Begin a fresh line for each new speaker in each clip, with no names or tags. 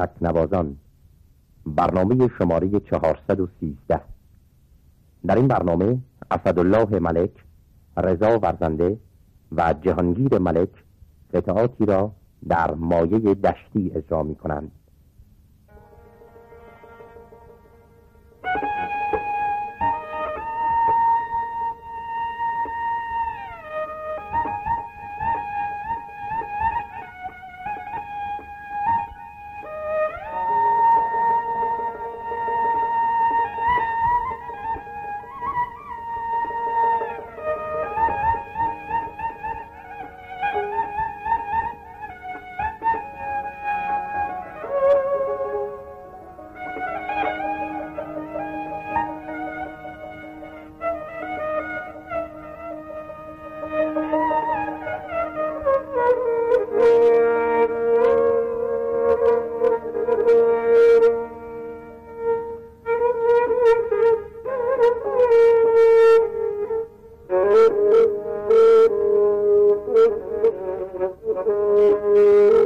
تکنوازان. برنامه شماره 413 در این برنامه اسدالله ملک رضا ورزنده و جهانگیر ملک قطعاتی را در مایه دشتی اجرا می کنند いいよ。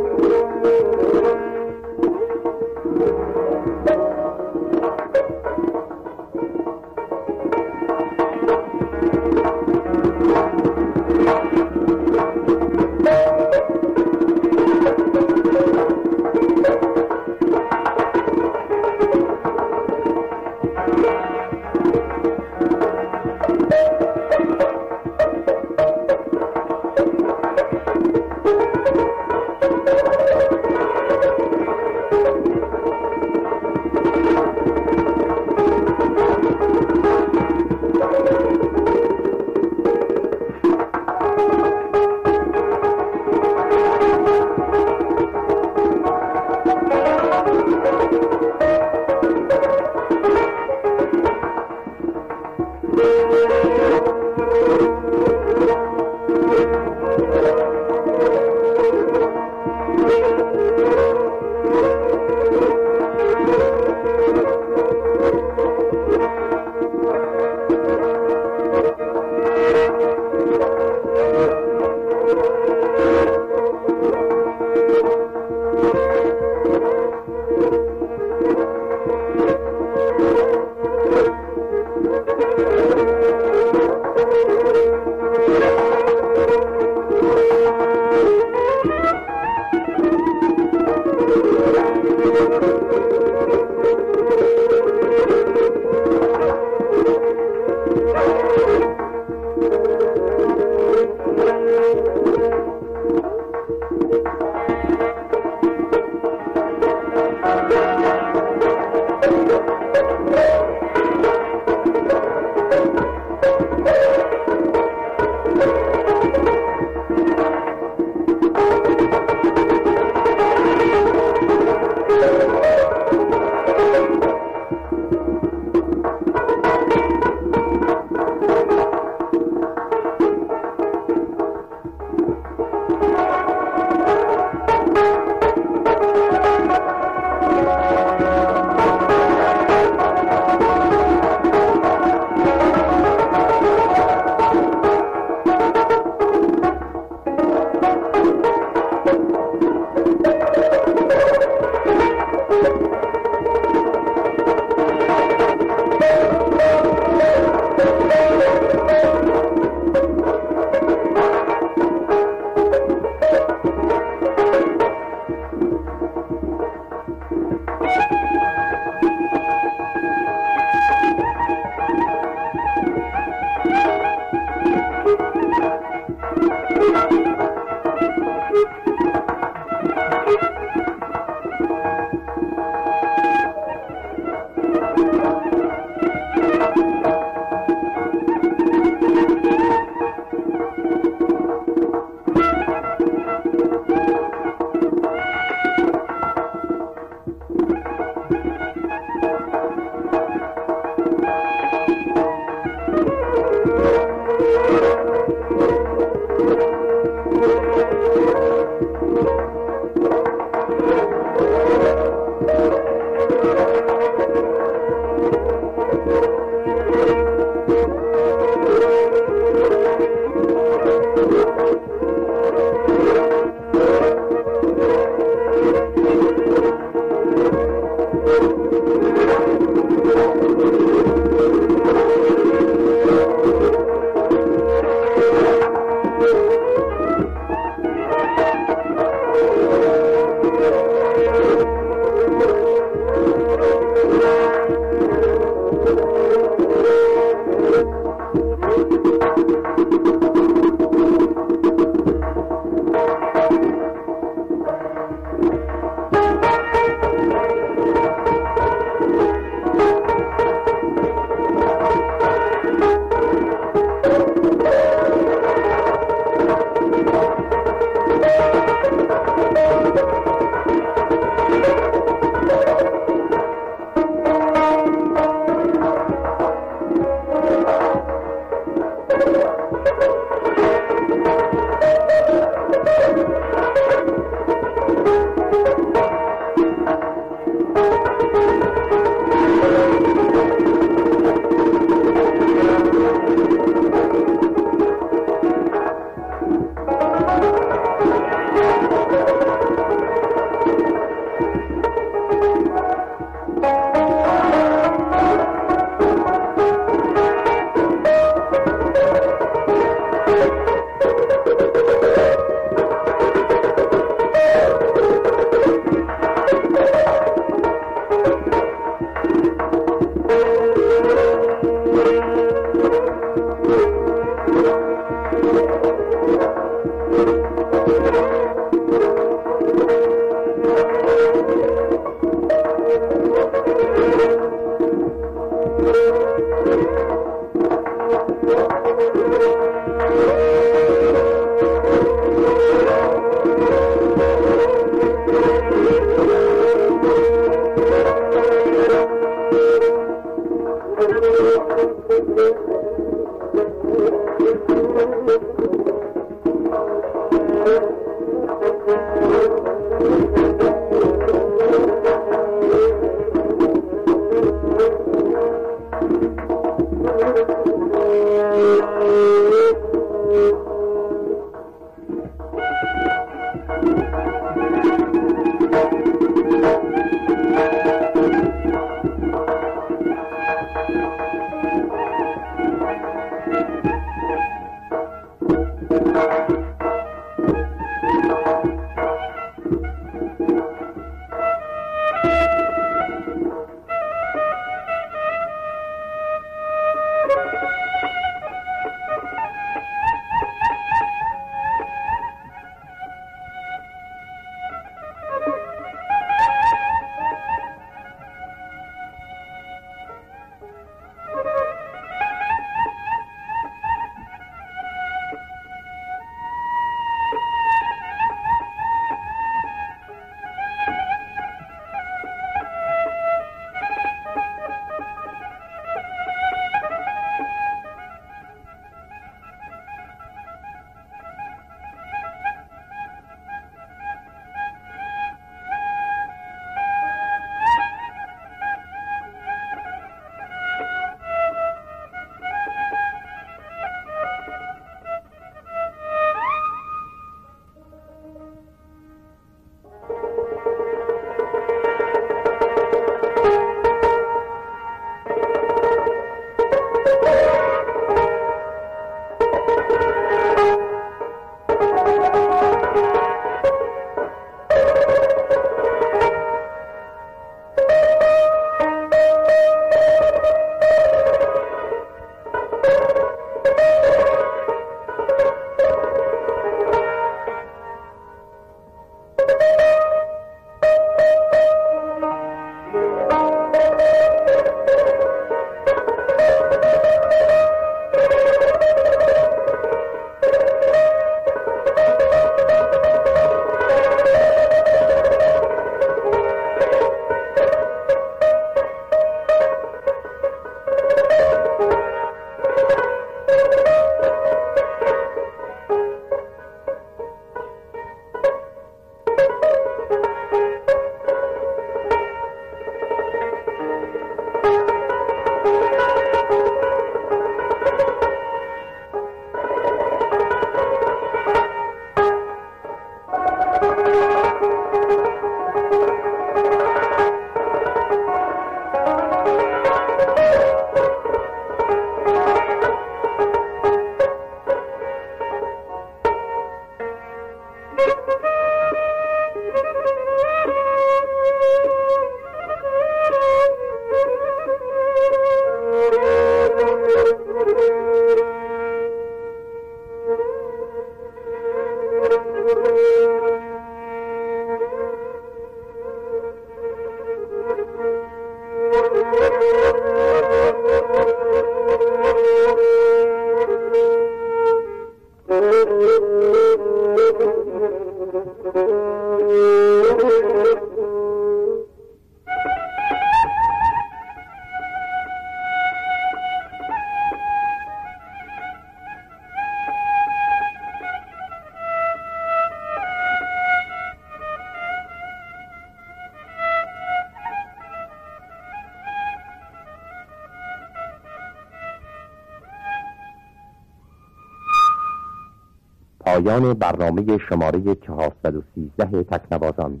پایان برنامه شماره 413 تکنوازان.